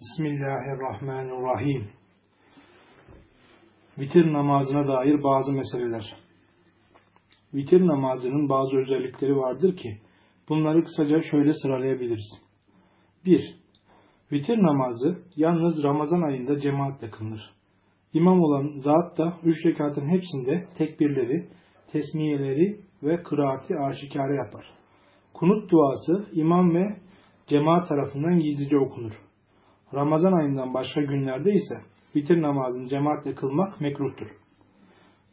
Bismillahirrahmanirrahim. Vitir namazına dair bazı meseleler. Vitir namazının bazı özellikleri vardır ki bunları kısaca şöyle sıralayabiliriz. 1. Vitir namazı yalnız Ramazan ayında cemaatle kılınır. İmam olan zat da üç rekatın hepsinde tekbirleri, tesmiyeleri ve kıraati aşikare yapar. Kunut duası imam ve cemaat tarafından gizlice okunur. Ramazan ayından başka günlerde ise vitir namazını cemaatle kılmak mekruhtur.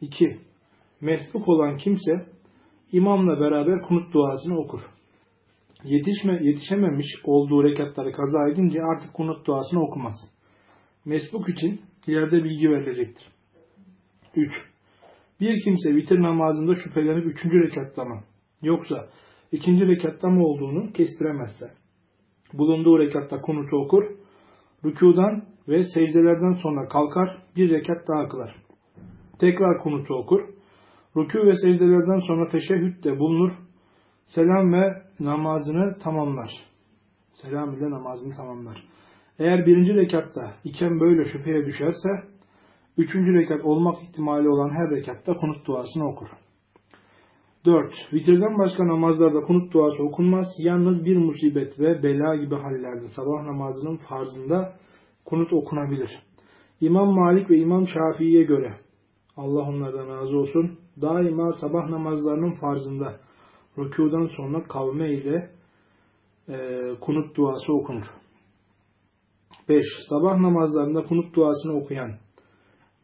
2. Mesbuk olan kimse imamla beraber kunut duasını okur. Yetişme, yetişememiş olduğu rekatları kaza edince artık kunut duasını okumaz. Mesbuk için ileride bilgi verilecektir. 3. Bir kimse vitir namazında şüphelenip üçüncü rekatta mı yoksa ikinci rekatta mı olduğunu kestiremezse bulunduğu rekatta kunutu okur rükudan ve secdelerden sonra kalkar, bir rekat daha kılar. Tekrar kunutu okur. Rükû ve secdelerden sonra teşehhütte bulunur. Selam ve namazını tamamlar. Selam ile namazını tamamlar. Eğer birinci rekatta iken böyle şüpheye düşerse, üçüncü rekat olmak ihtimali olan her rekatta kunut duasını okur. 4. Vitirden başka namazlarda kunut duası okunmaz. Yalnız bir musibet ve bela gibi hallerde sabah namazının farzında kunut okunabilir. İmam Malik ve İmam Şafii'ye göre Allah onlardan razı olsun daima sabah namazlarının farzında rükudan sonra kavme ile e, kunut duası okunur. 5. Sabah namazlarında kunut duasını okuyan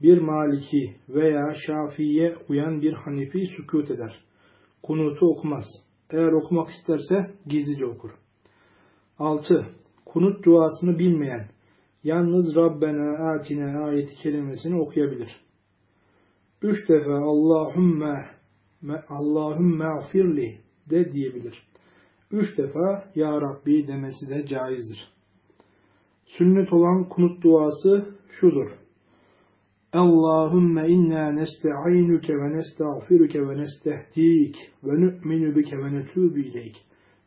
bir Maliki veya Şafii'ye uyan bir Hanifi sükut eder kunutu okumaz. Eğer okumak isterse gizlice okur. 6. Kunut duasını bilmeyen, yalnız Rabbena atine ayeti kelimesini okuyabilir. 3 defa Allahümme Allahümme afirli de diyebilir. 3 defa Ya Rabbi demesi de caizdir. Sünnet olan kunut duası şudur. اللهم إنا نستعينك ونستغفرك ونستهديك ونؤمن بك ونتوب إليك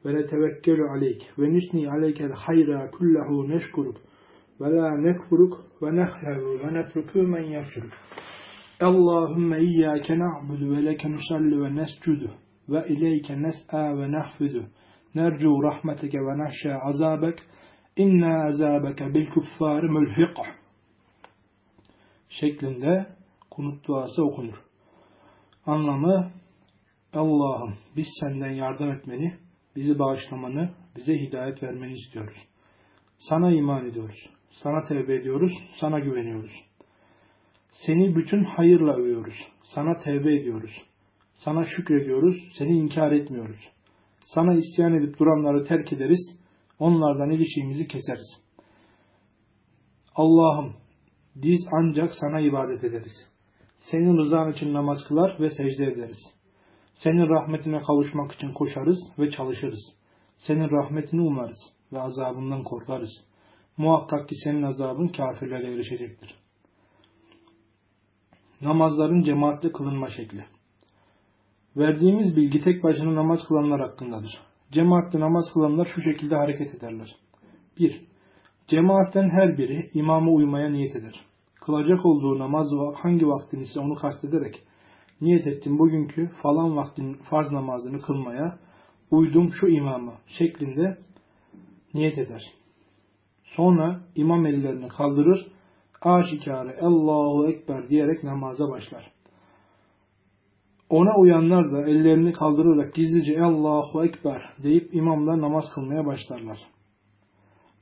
ونتوكل عليك ونثني عليك الخير كله نشكرك ولا نكفرك ونخلع ونترك من يفرك. اللهم إياك نعبد ولك نصلي ونسجد وإليك نسعى ونحفظ. نرجو رحمتك ونخشى عذابك. إن عذابك بالكفار ملحقه şeklinde kunut duası okunur. Anlamı Allah'ım biz senden yardım etmeni, bizi bağışlamanı, bize hidayet vermeni istiyoruz. Sana iman ediyoruz. Sana tevbe ediyoruz. Sana güveniyoruz. Seni bütün hayırla övüyoruz. Sana tevbe ediyoruz. Sana şükrediyoruz. Seni inkar etmiyoruz. Sana isyan edip duranları terk ederiz. Onlardan ilişkimizi keseriz. Allah'ım biz ancak sana ibadet ederiz. Senin rızan için namaz kılar ve secde ederiz. Senin rahmetine kavuşmak için koşarız ve çalışırız. Senin rahmetini umarız ve azabından korkarız. Muhakkak ki senin azabın kafirlere erişecektir. Namazların cemaatle kılınma şekli. Verdiğimiz bilgi tek başına namaz kılanlar hakkındadır. Cemaatle namaz kılanlar şu şekilde hareket ederler. 1. Cemaatten her biri imama uymaya niyet eder. Kılacak olduğu namaz hangi vaktin ise onu kastederek niyet ettim bugünkü falan vaktin farz namazını kılmaya uydum şu imama şeklinde niyet eder. Sonra imam ellerini kaldırır, aşikare Allahu Ekber diyerek namaza başlar. Ona uyanlar da ellerini kaldırarak gizlice Allahu Ekber deyip imamla namaz kılmaya başlarlar.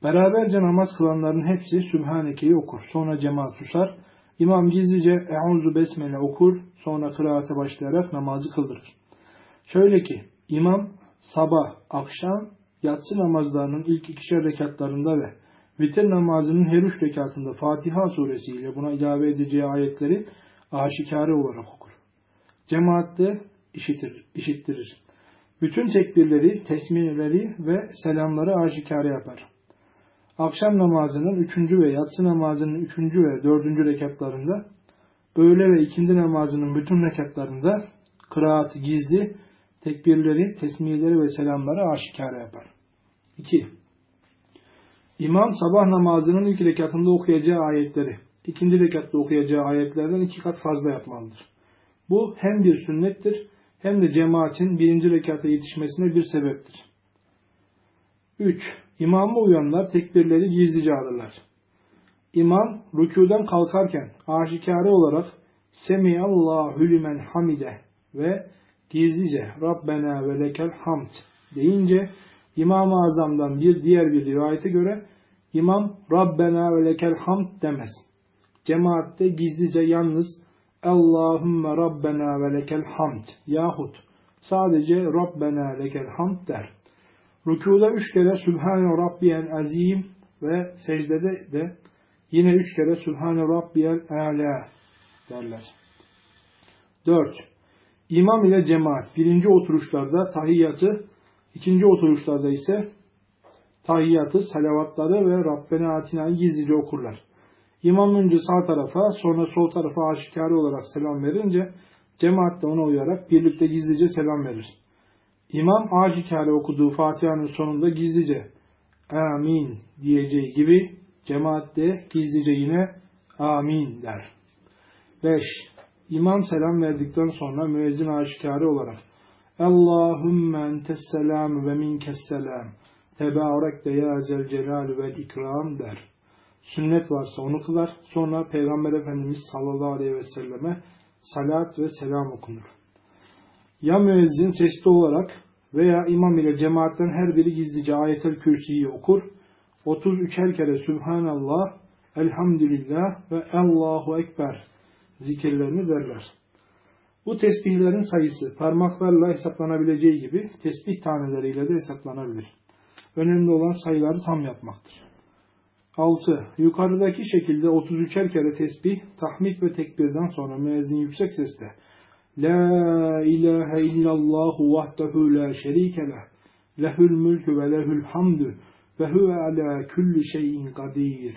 Beraberce namaz kılanların hepsi Sübhaneke'yi okur. Sonra cemaat susar. İmam gizlice Euzu Besmele okur. Sonra kıraate başlayarak namazı kıldırır. Şöyle ki imam sabah, akşam, yatsı namazlarının ilk ikişer rekatlarında ve vitir namazının her üç rekatında Fatiha suresiyle buna ilave edeceği ayetleri aşikare olarak okur. Cemaatte işitir, işittirir. Bütün tekbirleri, tesmiyeleri ve selamları aşikare yapar akşam namazının üçüncü ve yatsı namazının üçüncü ve dördüncü rekatlarında, öğle ve ikindi namazının bütün rekatlarında kıraatı gizli, tekbirleri, tesmiyeleri ve selamları aşikare yapar. 2. İmam sabah namazının ilk rekatında okuyacağı ayetleri, ikinci rekatta okuyacağı ayetlerden iki kat fazla yapmalıdır. Bu hem bir sünnettir hem de cemaatin birinci rekata yetişmesine bir sebeptir. 3. İmama uyanlar tekbirleri gizlice alırlar. İmam rükudan kalkarken aşikare olarak Semiyallahu lümen hamide ve gizlice Rabbena ve lekel hamd deyince İmam-ı Azam'dan bir diğer bir rivayete göre İmam Rabbena ve lekel hamd demez. Cemaatte gizlice yalnız Allahümme Rabbena ve lekel hamd yahut sadece Rabbena lekel hamd der. Rükuda üç kere Sübhane Rabbiyel Azim ve secdede de yine üç kere Sübhane Rabbiyel Ala derler. 4. İmam ile cemaat birinci oturuşlarda tahiyyatı, ikinci oturuşlarda ise tahiyyatı, salavatları ve Rabbena Atina'yı gizlice okurlar. İmam önce sağ tarafa sonra sol tarafa aşikare olarak selam verince cemaat de ona uyarak birlikte gizlice selam verir. İmam aşikare okuduğu Fatiha'nın sonunda gizlice amin diyeceği gibi cemaat de gizlice yine amin der. 5. İmam selam verdikten sonra müezzin aşikare olarak Allahümme entes selam ve minkes selam tebarek de ya zel celal ve ikram der. Sünnet varsa onu kılar. Sonra Peygamber Efendimiz sallallahu aleyhi ve selleme salat ve selam okunur. Ya müezzin sesli olarak veya imam ile cemaatten her biri gizlice ayetel kürsüyü okur. 33'er kere Sübhanallah, Elhamdülillah ve Allahu Ekber zikirlerini derler. Bu tesbihlerin sayısı parmaklarla hesaplanabileceği gibi tesbih taneleriyle de hesaplanabilir. Önemli olan sayıları tam yapmaktır. 6. Yukarıdaki şekilde 33'er kere tesbih, tahmid ve tekbirden sonra müezzin yüksek sesle La ilahe illallahu vahdehu la şerike leh lehül mülkü ve lehül hamdü ve huve ala kulli şeyin kadir.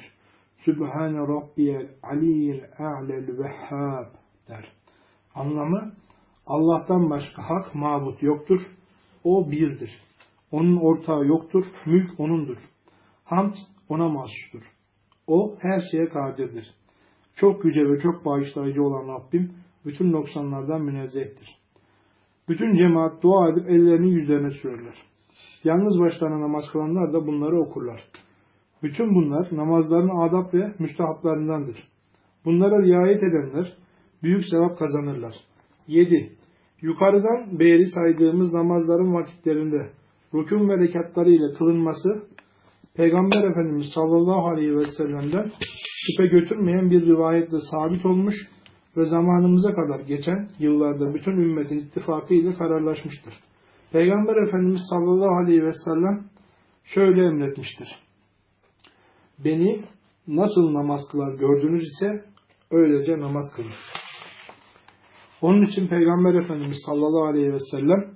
Sübhane rabbiyel aliyyil a'lel vehhab der. Anlamı Allah'tan başka hak mabut yoktur. O birdir. Onun ortağı yoktur. Mülk onundur. Hamd ona mahsustur. O her şeye kadirdir. Çok yüce ve çok bağışlayıcı olan Rabbim bütün noksanlardan münezzehtir. Bütün cemaat dua edip ellerini yüzlerine sürerler. Yalnız başlarına namaz kılanlar da bunları okurlar. Bütün bunlar namazların adab ve müstahaplarındandır. Bunlara riayet edenler büyük sevap kazanırlar. 7. Yukarıdan beri saydığımız namazların vakitlerinde rükûn ve rekatları ile kılınması Peygamber Efendimiz sallallahu aleyhi ve sellem'den şüphe götürmeyen bir rivayetle sabit olmuş ve zamanımıza kadar geçen yıllarda bütün ümmetin ittifakı ile kararlaşmıştır. Peygamber Efendimiz sallallahu aleyhi ve sellem şöyle emretmiştir. Beni nasıl namaz kılar gördünüz ise öylece namaz kılın. Onun için Peygamber Efendimiz sallallahu aleyhi ve sellem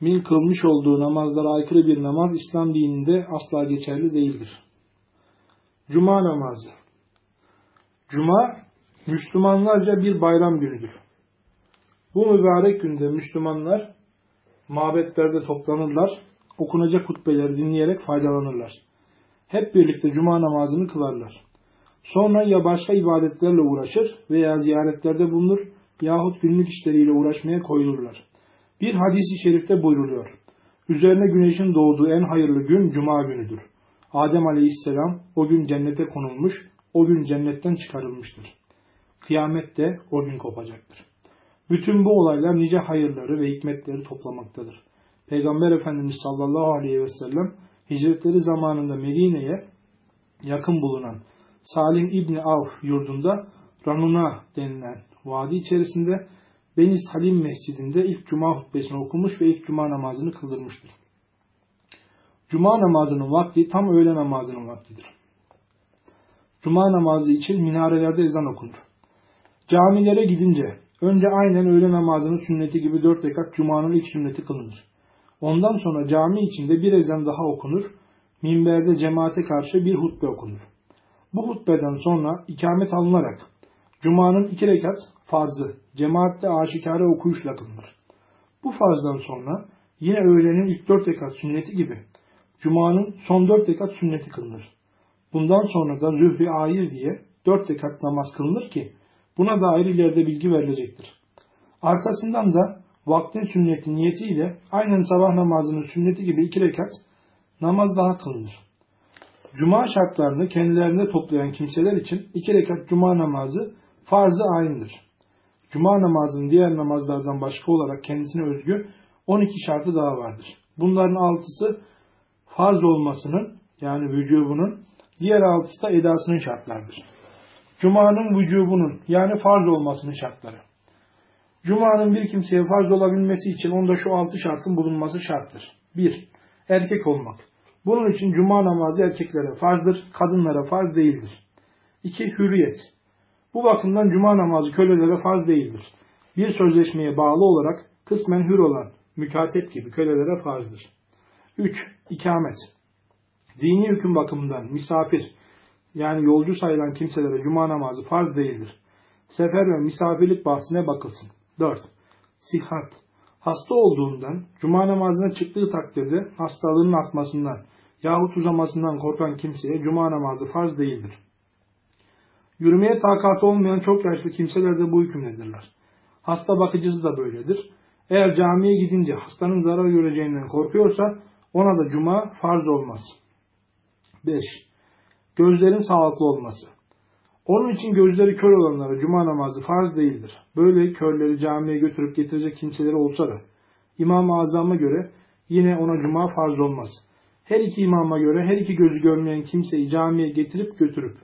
min kılmış olduğu namazlara aykırı bir namaz İslam dininde asla geçerli değildir. Cuma namazı Cuma, Müslümanlarca bir bayram günüdür. Bu mübarek günde Müslümanlar mabetlerde toplanırlar, okunacak hutbeleri dinleyerek faydalanırlar. Hep birlikte cuma namazını kılarlar. Sonra ya başka ibadetlerle uğraşır veya ziyaretlerde bulunur yahut günlük işleriyle uğraşmaya koyulurlar. Bir hadis-i şerifte buyruluyor. Üzerine güneşin doğduğu en hayırlı gün cuma günüdür. Adem aleyhisselam o gün cennete konulmuş, o gün cennetten çıkarılmıştır. Kıyamet de o gün kopacaktır. Bütün bu olaylar nice hayırları ve hikmetleri toplamaktadır. Peygamber Efendimiz sallallahu aleyhi ve sellem hicretleri zamanında Medine'ye yakın bulunan Salim İbni Avf yurdunda Ranuna denilen vadi içerisinde Beni Salim Mescidinde ilk cuma hutbesini okumuş ve ilk cuma namazını kıldırmıştır. Cuma namazının vakti tam öğle namazının vaktidir. Cuma namazı için minarelerde ezan okunur. Camilere gidince önce aynen öğle namazının sünneti gibi dört rekat cumanın ilk sünneti kılınır. Ondan sonra cami içinde bir ezan daha okunur, minberde cemaate karşı bir hutbe okunur. Bu hutbeden sonra ikamet alınarak Cuma'nın iki rekat farzı cemaatte aşikare okuyuşla kılınır. Bu farzdan sonra yine öğlenin ilk dört rekat sünneti gibi Cuma'nın son dört rekat sünneti kılınır. Bundan sonra da zühri ayir diye dört rekat namaz kılınır ki buna dair ileride bilgi verilecektir. Arkasından da vaktin sünneti niyetiyle aynen sabah namazının sünneti gibi iki rekat namaz daha kılınır. Cuma şartlarını kendilerinde toplayan kimseler için iki rekat cuma namazı farz-ı aynıdır. Cuma namazının diğer namazlardan başka olarak kendisine özgü 12 şartı daha vardır. Bunların altısı farz olmasının yani vücubunun, diğer altısı da edasının şartlardır. Cuma'nın vücubunun yani farz olmasının şartları. Cuma'nın bir kimseye farz olabilmesi için onda şu altı şartın bulunması şarttır. 1. Erkek olmak. Bunun için cuma namazı erkeklere farzdır, kadınlara farz değildir. 2. Hürriyet. Bu bakımdan cuma namazı kölelere farz değildir. Bir sözleşmeye bağlı olarak kısmen hür olan mükatep gibi kölelere farzdır. 3. İkamet. Dini hüküm bakımından misafir yani yolcu sayılan kimselere cuma namazı farz değildir. Sefer ve misafirlik bahsine bakılsın. 4. Sihat. Hasta olduğundan cuma namazına çıktığı takdirde hastalığının artmasından yahut uzamasından korkan kimseye cuma namazı farz değildir. Yürümeye takatı olmayan çok yaşlı kimseler de bu hükümdedirler. Hasta bakıcısı da böyledir. Eğer camiye gidince hastanın zarar göreceğinden korkuyorsa ona da cuma farz olmaz. 5. Gözlerin sağlıklı olması. Onun için gözleri kör olanlara cuma namazı farz değildir. Böyle körleri camiye götürüp getirecek kimseleri olsa da İmam-ı Azam'a göre yine ona cuma farz olmaz. Her iki imama göre her iki gözü görmeyen kimseyi camiye getirip götürüp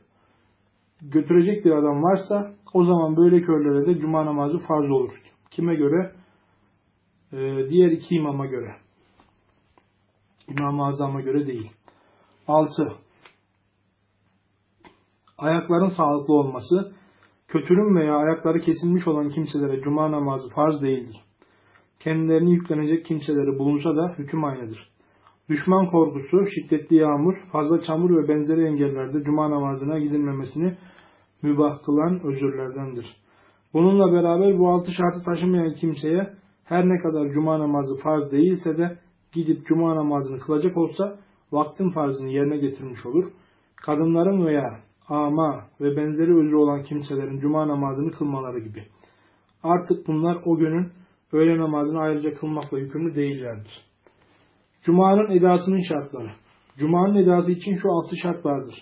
götürecek bir adam varsa o zaman böyle körlere de cuma namazı farz olur. Kime göre? Ee, diğer iki imama göre. İmam-ı Azam'a göre değil. 6. Ayakların sağlıklı olması, kötürüm veya ayakları kesilmiş olan kimselere cuma namazı farz değildir. Kendilerini yüklenecek kimseleri bulunsa da hüküm aynıdır. Düşman korkusu, şiddetli yağmur, fazla çamur ve benzeri engellerde cuma namazına gidilmemesini mübah kılan özürlerdendir. Bununla beraber bu altı şartı taşımayan kimseye her ne kadar cuma namazı farz değilse de gidip cuma namazını kılacak olsa vaktin farzını yerine getirmiş olur. Kadınların veya ama ve benzeri özrü olan kimselerin cuma namazını kılmaları gibi. Artık bunlar o günün öğle namazını ayrıca kılmakla yükümlü değillerdir. Cuma'nın edasının şartları. Cuma'nın edası için şu altı şart vardır.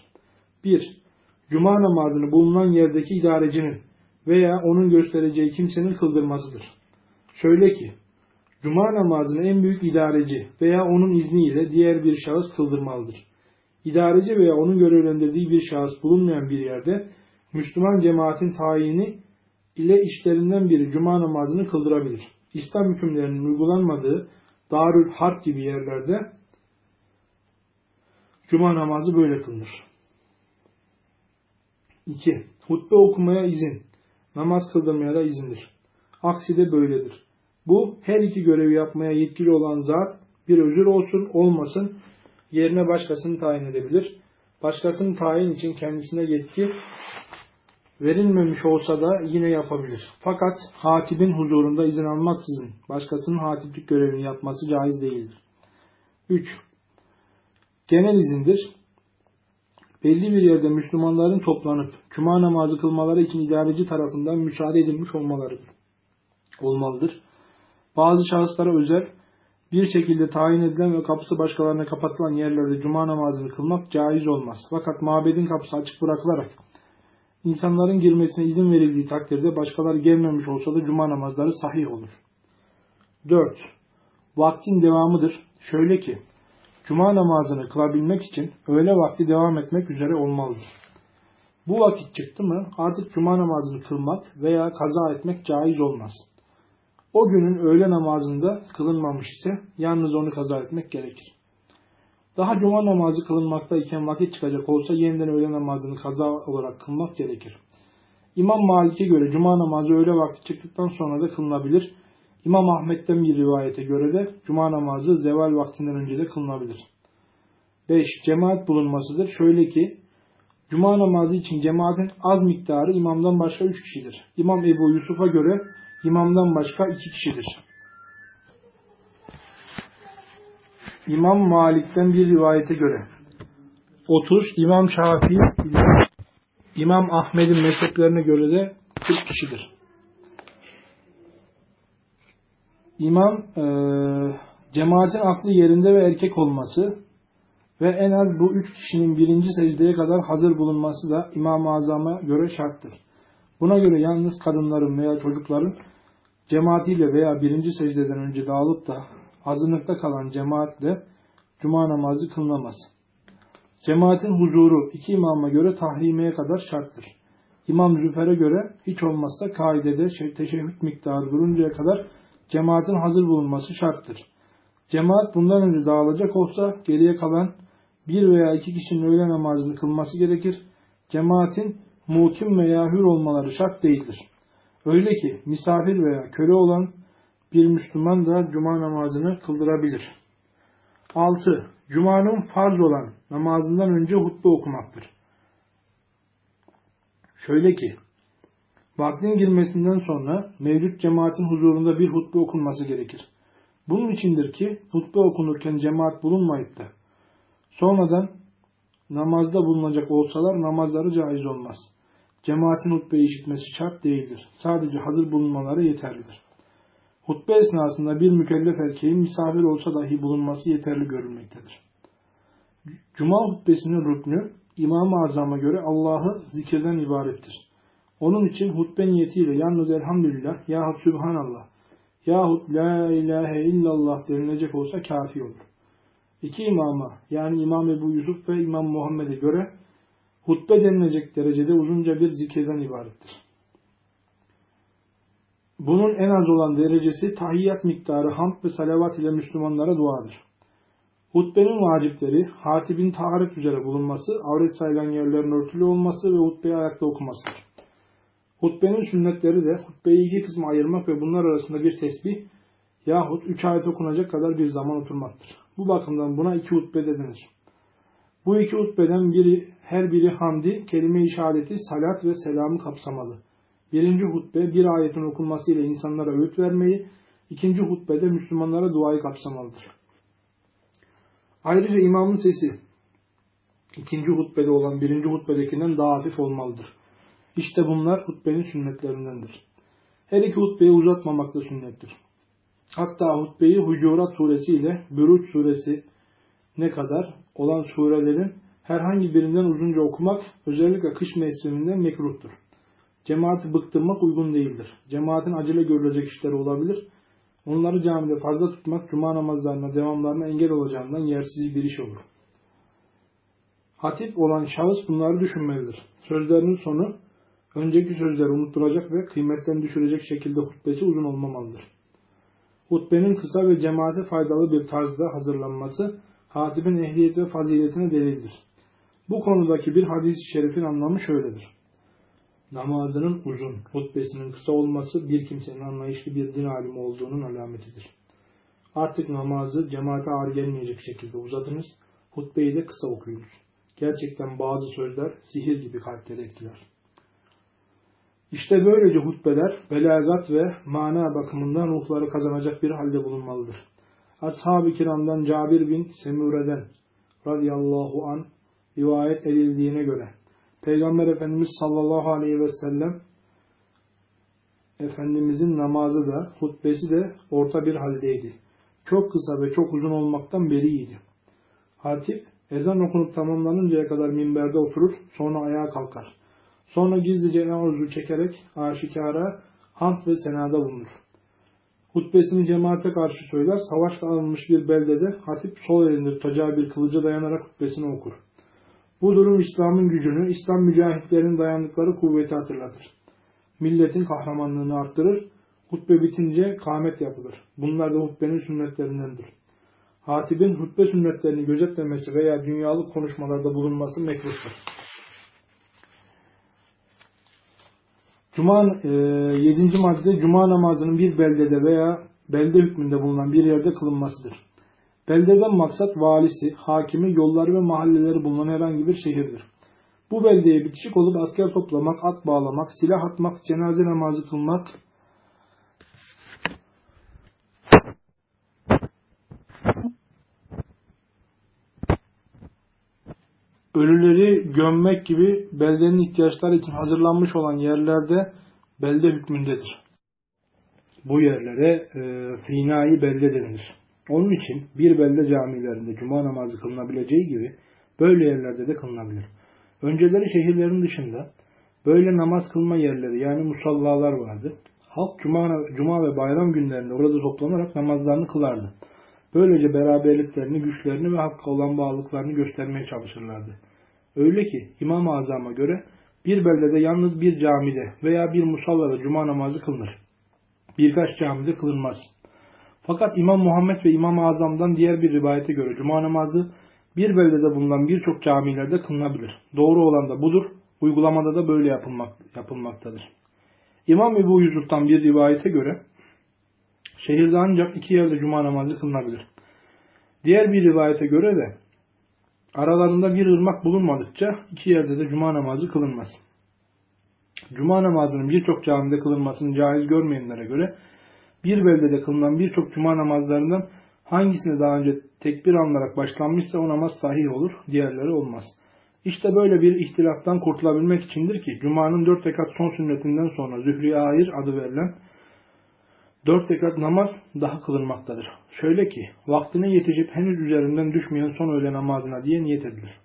1. Cuma namazını bulunan yerdeki idarecinin veya onun göstereceği kimsenin kıldırmasıdır. Şöyle ki, Cuma namazını en büyük idareci veya onun izniyle diğer bir şahıs kıldırmalıdır. İdareci veya onun görevlendirdiği bir şahıs bulunmayan bir yerde Müslüman cemaatin tayini ile işlerinden biri cuma namazını kıldırabilir. İslam hükümlerinin uygulanmadığı Darül Harp gibi yerlerde cuma namazı böyle kılınır. 2. Hutbe okumaya izin. Namaz kıldırmaya da izindir. Aksi de böyledir. Bu her iki görevi yapmaya yetkili olan zat bir özür olsun olmasın yerine başkasını tayin edebilir. Başkasının tayin için kendisine yetki verilmemiş olsa da yine yapabilir. Fakat hatibin huzurunda izin almaksızın başkasının hatiplik görevini yapması caiz değildir. 3. Genel izindir. Belli bir yerde Müslümanların toplanıp cuma namazı kılmaları için idareci tarafından müsaade edilmiş olmaları olmalıdır. Bazı şahıslara özel bir şekilde tayin edilen ve kapısı başkalarına kapatılan yerlerde cuma namazını kılmak caiz olmaz. Fakat mabedin kapısı açık bırakılarak insanların girmesine izin verildiği takdirde başkaları gelmemiş olsa da cuma namazları sahih olur. 4. Vaktin devamıdır. Şöyle ki, cuma namazını kılabilmek için öğle vakti devam etmek üzere olmalıdır. Bu vakit çıktı mı artık cuma namazını kılmak veya kaza etmek caiz olmaz. O günün öğle namazında kılınmamış ise yalnız onu kaza etmek gerekir. Daha cuma namazı kılınmakta iken vakit çıkacak olsa yeniden öğle namazını kaza olarak kılmak gerekir. İmam Malik'e göre cuma namazı öğle vakti çıktıktan sonra da kılınabilir. İmam Ahmet'ten bir rivayete göre de cuma namazı zeval vaktinden önce de kılınabilir. 5. Cemaat bulunmasıdır. Şöyle ki, cuma namazı için cemaatin az miktarı imamdan başka 3 kişidir. İmam Ebu Yusuf'a göre imamdan başka 2 kişidir. İmam Malik'ten bir rivayete göre 30, İmam Şafii İmam Ahmet'in mezheplerine göre de 40 kişidir. İmam e, cemaatin aklı yerinde ve erkek olması ve en az bu üç kişinin birinci secdeye kadar hazır bulunması da İmam-ı Azam'a göre şarttır. Buna göre yalnız kadınların veya çocukların cemaatiyle veya birinci secdeden önce dağılıp da azınlıkta kalan cemaatle cuma namazı kılınamaz. Cemaatin huzuru iki imama göre tahrimeye kadar şarttır. İmam Züfer'e göre hiç olmazsa kaidede teşehhüt miktarı duruncaya kadar cemaatin hazır bulunması şarttır. Cemaat bundan önce dağılacak olsa geriye kalan bir veya iki kişinin öğle namazını kılması gerekir. Cemaatin mukim veya hür olmaları şart değildir. Öyle ki misafir veya köle olan bir Müslüman da cuma namazını kıldırabilir. 6. Cuma'nın farz olan namazından önce hutbe okumaktır. Şöyle ki, vaktin girmesinden sonra mevcut cemaatin huzurunda bir hutbe okunması gerekir. Bunun içindir ki hutbe okunurken cemaat bulunmayıp da sonradan namazda bulunacak olsalar namazları caiz olmaz. Cemaatin hutbeyi işitmesi şart değildir. Sadece hazır bulunmaları yeterlidir. Hutbe esnasında bir mükellef erkeğin misafir olsa dahi bulunması yeterli görülmektedir. Cuma hutbesinin rüknü İmam-ı Azam'a göre Allah'ı zikirden ibarettir. Onun için hutbe niyetiyle yalnız elhamdülillah yahut sübhanallah yahut la ilahe illallah denilecek olsa kafi olur. İki imama yani İmam Ebu Yusuf ve İmam Muhammed'e göre hutbe denilecek derecede uzunca bir zikirden ibarettir. Bunun en az olan derecesi tahiyyat miktarı hamd ve salavat ile Müslümanlara duadır. Hutbenin vacipleri, hatibin taharet üzere bulunması, avret sayılan yerlerin örtülü olması ve hutbeyi ayakta okumasıdır. Hutbenin sünnetleri de hutbeyi iki kısma ayırmak ve bunlar arasında bir tesbih yahut üç ayet okunacak kadar bir zaman oturmaktır. Bu bakımdan buna iki hutbe de denir. Bu iki hutbeden biri, her biri hamdi, kelime-i şehadeti, salat ve selamı kapsamalı. Birinci hutbe bir ayetin okunması ile insanlara öğüt vermeyi, ikinci hutbede Müslümanlara duayı kapsamalıdır. Ayrıca imamın sesi ikinci hutbede olan birinci hutbedekinden daha hafif olmalıdır. İşte bunlar hutbenin sünnetlerindendir. Her iki hutbeyi uzatmamak da sünnettir. Hatta hutbeyi Hucurat suresi ile Bürüç suresi ne kadar olan surelerin herhangi birinden uzunca okumak özellikle kış mevsiminde mekruhtur. Cemaati bıktırmak uygun değildir. Cemaatin acele görülecek işleri olabilir. Onları camide fazla tutmak cuma namazlarına devamlarına engel olacağından yersiz bir iş olur. Hatip olan şahıs bunları düşünmelidir. Sözlerinin sonu önceki sözleri unutturacak ve kıymetten düşürecek şekilde hutbesi uzun olmamalıdır. Hutbenin kısa ve cemaate faydalı bir tarzda hazırlanması hatibin ehliyet ve faziletine delildir. Bu konudaki bir hadis-i şerifin anlamı şöyledir. Namazının uzun, hutbesinin kısa olması bir kimsenin anlayışlı bir din alimi olduğunun alametidir. Artık namazı cemaate ağır gelmeyecek şekilde uzatınız, hutbeyi de kısa okuyunuz. Gerçekten bazı sözler sihir gibi kalpleri etkiler. İşte böylece hutbeler belagat ve mana bakımından ruhları kazanacak bir halde bulunmalıdır. Ashab-ı kiramdan Cabir bin Semure'den radıyallahu an rivayet edildiğine göre Peygamber Efendimiz sallallahu aleyhi ve sellem Efendimizin namazı da hutbesi de orta bir haldeydi. Çok kısa ve çok uzun olmaktan beriydi. Hatip ezan okunup tamamlanıncaya kadar minberde oturur sonra ayağa kalkar. Sonra gizlice eûzu çekerek aşikara hamd ve senada bulunur. Hutbesini cemaate karşı söyler, savaşta alınmış bir beldede hatip sol elinde tutacağı bir kılıca dayanarak hutbesini okur. Bu durum İslam'ın gücünü, İslam mücahitlerinin dayandıkları kuvveti hatırlatır. Milletin kahramanlığını arttırır, hutbe bitince kâmet yapılır. Bunlar da hutbenin sünnetlerindendir. Hatibin hutbe sünnetlerini gözetlemesi veya dünyalık konuşmalarda bulunması mekruhtur. Cuma e, 7. madde Cuma namazının bir beldede veya belde hükmünde bulunan bir yerde kılınmasıdır. Beldeden maksat valisi, hakimi, yolları ve mahalleleri bulunan herhangi bir şehirdir. Bu beldeye bitişik olup asker toplamak, at bağlamak, silah atmak, cenaze namazı kılmak, ölüleri gömmek gibi beldenin ihtiyaçları için hazırlanmış olan yerlerde belde hükmündedir. Bu yerlere e, finai belde denilir. Onun için bir belde camilerinde cuma namazı kılınabileceği gibi böyle yerlerde de kılınabilir. Önceleri şehirlerin dışında böyle namaz kılma yerleri yani musallalar vardı. Halk cuma, cuma ve bayram günlerinde orada toplanarak namazlarını kılardı. Böylece beraberliklerini, güçlerini ve hakka olan bağlılıklarını göstermeye çalışırlardı. Öyle ki İmam-ı Azam'a göre bir beldede yalnız bir camide veya bir musallada cuma namazı kılınır. Birkaç camide kılınmaz. Fakat İmam Muhammed ve İmam-ı Azam'dan diğer bir rivayete göre cuma namazı bir beldede bulunan birçok camilerde kılınabilir. Doğru olan da budur. Uygulamada da böyle yapılmak, yapılmaktadır. İmam Ebu Yusuf'tan bir rivayete göre şehirde ancak iki yerde cuma namazı kılınabilir. Diğer bir rivayete göre de aralarında bir ırmak bulunmadıkça iki yerde de cuma namazı kılınmaz. Cuma namazının birçok camide kılınmasını caiz görmeyenlere göre bir beldede kılınan birçok cuma namazlarından hangisine daha önce tekbir alınarak başlanmışsa o namaz sahih olur, diğerleri olmaz. İşte böyle bir ihtilaftan kurtulabilmek içindir ki Cuma'nın dört rekat son sünnetinden sonra Zühri Ahir adı verilen dört rekat namaz daha kılınmaktadır. Şöyle ki vaktine yetişip henüz üzerinden düşmeyen son öğle namazına diye niyet edilir.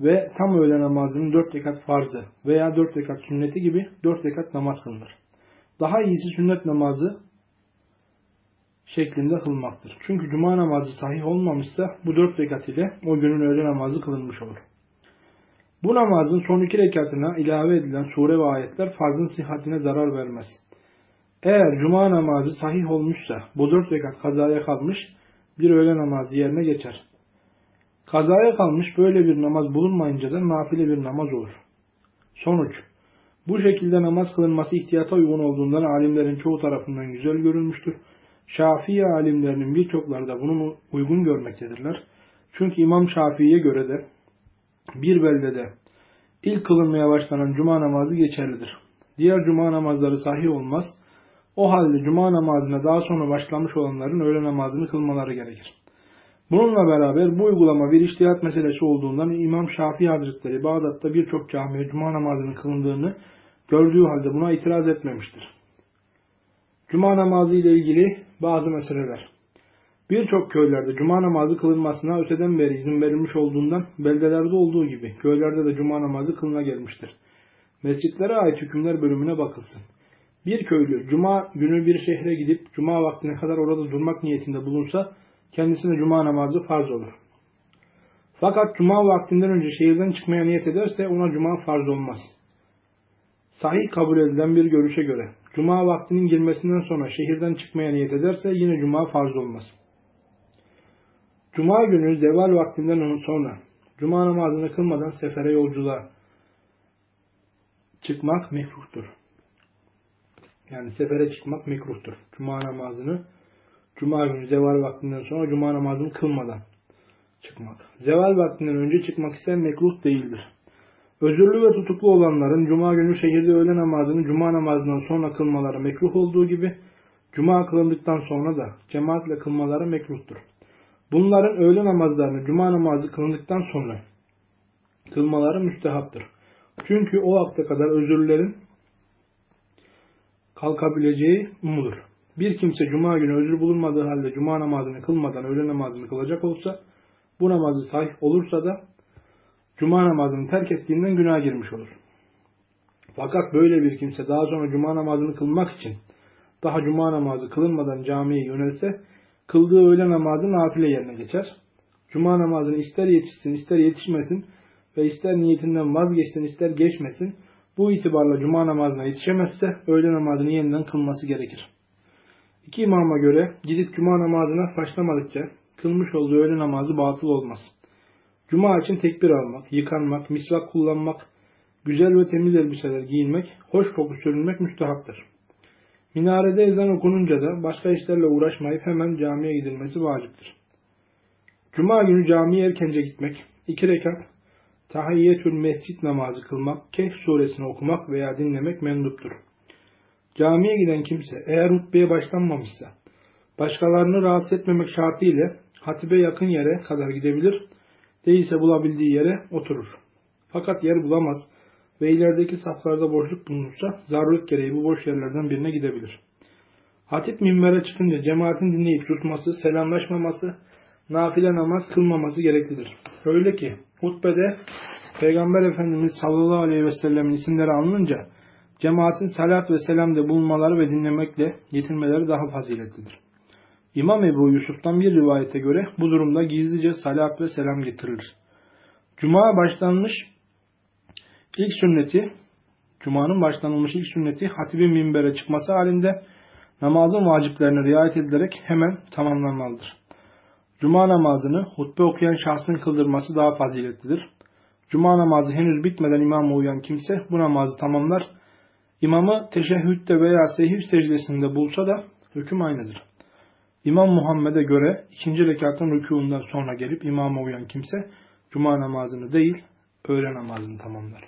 Ve tam öğle namazının dört rekat farzı veya dört rekat sünneti gibi dört rekat namaz kılınır. Daha iyisi sünnet namazı şeklinde kılmaktır. Çünkü cuma namazı sahih olmamışsa bu dört rekat ile o günün öğle namazı kılınmış olur. Bu namazın son iki rekatına ilave edilen sure ve ayetler farzın sıhhatine zarar vermez. Eğer cuma namazı sahih olmuşsa bu dört rekat kazaya kalmış bir öğle namazı yerine geçer. Kazaya kalmış böyle bir namaz bulunmayınca da nafile bir namaz olur. Sonuç Bu şekilde namaz kılınması ihtiyata uygun olduğundan alimlerin çoğu tarafından güzel görülmüştür. Şafii alimlerinin birçokları da bunu uygun görmektedirler. Çünkü İmam Şafii'ye göre de bir beldede ilk kılınmaya başlanan cuma namazı geçerlidir. Diğer cuma namazları sahih olmaz. O halde cuma namazına daha sonra başlamış olanların öğle namazını kılmaları gerekir. Bununla beraber bu uygulama bir iştihat meselesi olduğundan İmam Şafii Hazretleri Bağdat'ta birçok camiye cuma namazının kılındığını gördüğü halde buna itiraz etmemiştir. Cuma namazı ile ilgili bazı meseleler. Birçok köylerde cuma namazı kılınmasına öteden beri izin verilmiş olduğundan beldelerde olduğu gibi köylerde de cuma namazı kılına gelmiştir. Mescitlere ait hükümler bölümüne bakılsın. Bir köylü cuma günü bir şehre gidip cuma vaktine kadar orada durmak niyetinde bulunsa kendisine cuma namazı farz olur. Fakat cuma vaktinden önce şehirden çıkmaya niyet ederse ona cuma farz olmaz. Sahih kabul edilen bir görüşe göre cuma vaktinin girmesinden sonra şehirden çıkmaya niyet ederse yine cuma farz olmaz. Cuma günü zeval vaktinden sonra cuma namazını kılmadan sefere yolculuğa çıkmak mekruhtur. Yani sefere çıkmak mekruhtur. Cuma namazını cuma günü zeval vaktinden sonra cuma namazını kılmadan çıkmak. Zeval vaktinden önce çıkmak ise mekruh değildir. Özürlü ve tutuklu olanların cuma günü şehirde öğle namazını cuma namazından sonra kılmaları mekruh olduğu gibi cuma kılındıktan sonra da cemaatle kılmaları mekruhtur. Bunların öğle namazlarını cuma namazı kılındıktan sonra kılmaları müstehaptır. Çünkü o vakte kadar özürlerin kalkabileceği umulur. Bir kimse cuma günü özür bulunmadığı halde cuma namazını kılmadan öğle namazını kılacak olsa bu namazı sahih olursa da cuma namazını terk ettiğinden günah girmiş olur. Fakat böyle bir kimse daha sonra cuma namazını kılmak için daha cuma namazı kılınmadan camiye yönelse kıldığı öğle namazı nafile yerine geçer. Cuma namazını ister yetişsin ister yetişmesin ve ister niyetinden vazgeçsin ister geçmesin bu itibarla cuma namazına yetişemezse öğle namazını yeniden kılması gerekir. İki imama göre gidip cuma namazına başlamadıkça kılmış olduğu öğle namazı batıl olmaz. Cuma için tekbir almak, yıkanmak, misvak kullanmak, güzel ve temiz elbiseler giyinmek, hoş koku sürünmek müstehaptır. Minarede ezan okununca da başka işlerle uğraşmayıp hemen camiye gidilmesi vaciptir. Cuma günü camiye erkence gitmek, iki rekat tahiyyetül mescit namazı kılmak, Kehf suresini okumak veya dinlemek menduptur. Camiye giden kimse eğer hutbeye başlanmamışsa, başkalarını rahatsız etmemek şartıyla hatibe yakın yere kadar gidebilir Değilse bulabildiği yere oturur. Fakat yer bulamaz ve ilerideki saflarda boşluk bulunursa zaruret gereği bu boş yerlerden birine gidebilir. Hatip minbere çıkınca cemaatin dinleyip susması, selamlaşmaması, nafile namaz kılmaması gereklidir. Öyle ki hutbede Peygamber Efendimiz sallallahu aleyhi ve sellemin isimleri anılınca cemaatin salat ve selamda bulunmaları ve dinlemekle yetinmeleri daha faziletlidir. İmam Ebu Yusuf'tan bir rivayete göre bu durumda gizlice salat ve selam getirilir. Cuma başlanmış ilk sünneti, Cuma'nın başlanılmış ilk sünneti hatibin minbere çıkması halinde namazın vaciplerine riayet edilerek hemen tamamlanmalıdır. Cuma namazını hutbe okuyan şahsın kıldırması daha faziletlidir. Cuma namazı henüz bitmeden imama uyan kimse bu namazı tamamlar. İmamı teşehhütte veya sehif secdesinde bulsa da hüküm aynıdır. İmam Muhammed'e göre ikinci rekatın rükuundan sonra gelip imama uyan kimse cuma namazını değil öğle namazını tamamlar.